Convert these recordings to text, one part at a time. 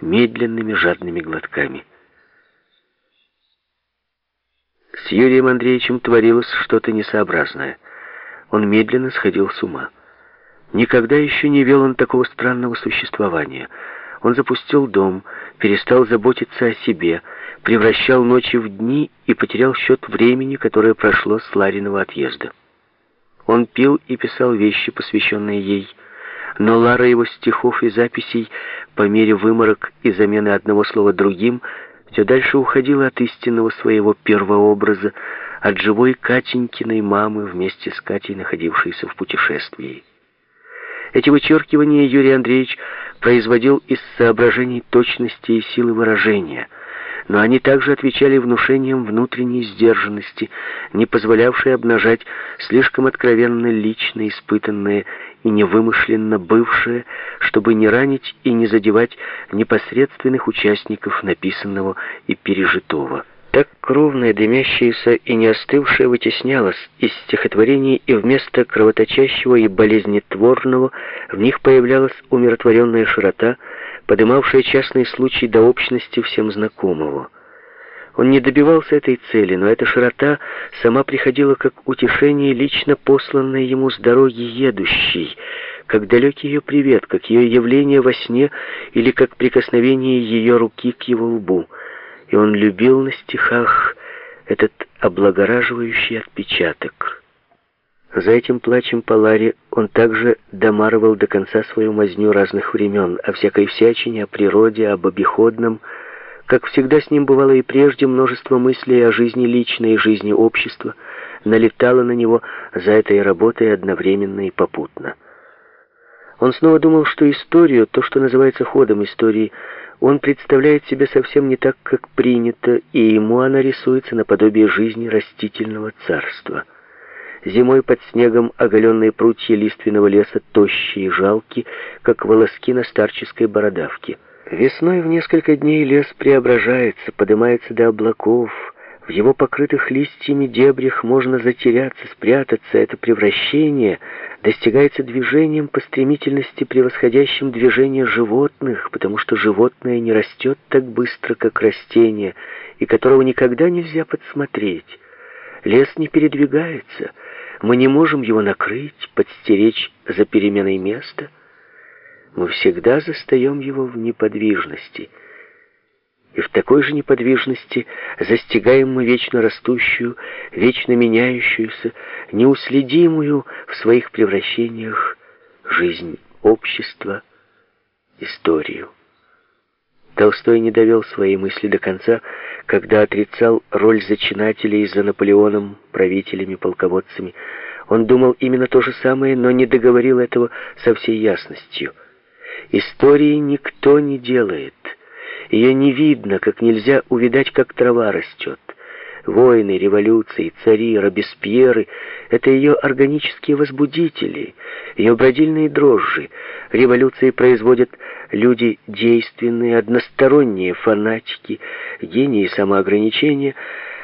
медленными жадными глотками. С Юрием Андреевичем творилось что-то несообразное. Он медленно сходил с ума. Никогда еще не вел он такого странного существования. Он запустил дом, перестал заботиться о себе, превращал ночи в дни и потерял счет времени, которое прошло с Лариного отъезда. Он пил и писал вещи, посвященные ей, но Лара его стихов и записей по мере выморок и замены одного слова другим все дальше уходила от истинного своего первообраза, от живой Катенькиной мамы вместе с Катей, находившейся в путешествии. Эти вычеркивания Юрий Андреевич производил из соображений точности и силы выражения – но они также отвечали внушением внутренней сдержанности, не позволявшей обнажать слишком откровенно лично испытанное и невымышленно бывшее, чтобы не ранить и не задевать непосредственных участников написанного и пережитого. Так кровное, дымящееся и не остывшее вытеснялось из стихотворений, и вместо кровоточащего и болезнетворного в них появлялась умиротворенная широта, подымавшая частный случай до общности всем знакомого. Он не добивался этой цели, но эта широта сама приходила как утешение, лично посланное ему с дороги едущей, как далекий ее привет, как ее явление во сне или как прикосновение ее руки к его лбу. И он любил на стихах этот облагораживающий отпечаток. За этим плачем по Ларе он также домарывал до конца свою мазню разных времен, о всякой всячине, о природе, об обиходном. Как всегда с ним бывало и прежде, множество мыслей о жизни личной и жизни общества налетало на него за этой работой одновременно и попутно. Он снова думал, что историю, то, что называется ходом истории, он представляет себе совсем не так, как принято, и ему она рисуется наподобие жизни растительного царства — Зимой под снегом оголенные прутья лиственного леса тощие и жалки, как волоски на старческой бородавке. Весной в несколько дней лес преображается, поднимается до облаков. В его покрытых листьями дебрях можно затеряться, спрятаться. Это превращение достигается движением по стремительности, превосходящим движение животных, потому что животное не растет так быстро, как растение, и которого никогда нельзя подсмотреть. Лес не передвигается — мы не можем его накрыть, подстеречь за переменой места. Мы всегда застаем его в неподвижности. И в такой же неподвижности застигаем мы вечно растущую, вечно меняющуюся, неуследимую в своих превращениях жизнь общества, историю. Толстой не довел свои мысли до конца, когда отрицал роль зачинателей за Наполеоном, правителями, полководцами. Он думал именно то же самое, но не договорил этого со всей ясностью. Истории никто не делает. Ее не видно, как нельзя увидать, как трава растет. Войны, революции, цари, Робеспьеры — это ее органические возбудители, ее бродильные дрожжи. Революции производят люди действенные, односторонние фанатики, гении самоограничения.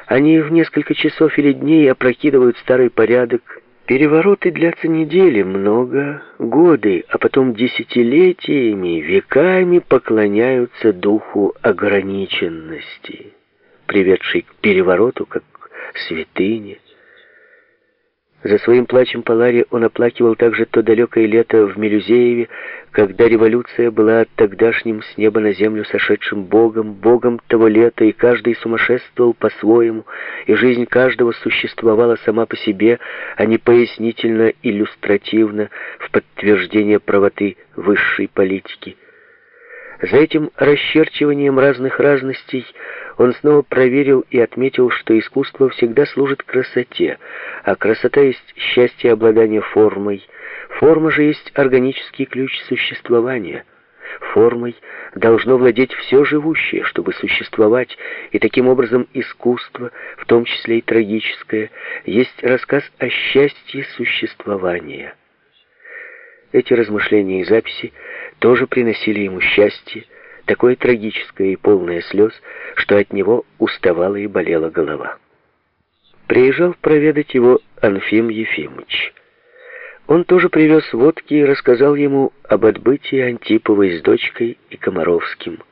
Они в несколько часов или дней опрокидывают старый порядок. Перевороты длятся недели, много, годы, а потом десятилетиями, веками поклоняются духу ограниченности приведший к перевороту, как святыне. За своим плачем по Ларе он оплакивал также то далекое лето в Мелюзееве, когда революция была тогдашним с неба на землю сошедшим Богом, Богом того лета, и каждый сумасшествовал по-своему, и жизнь каждого существовала сама по себе, а не пояснительно-иллюстративно в подтверждение правоты высшей политики. За этим расчерчиванием разных разностей он снова проверил и отметил, что искусство всегда служит красоте, а красота есть счастье обладания формой. Форма же есть органический ключ существования. Формой должно владеть все живущее, чтобы существовать, и таким образом искусство, в том числе и трагическое, есть рассказ о счастье существования. Эти размышления и записи тоже приносили ему счастье, такое трагическое и полное слез, что от него уставала и болела голова. Приезжал проведать его Анфим Ефимович. Он тоже привез водки и рассказал ему об отбытии Антиповой с дочкой и Комаровским.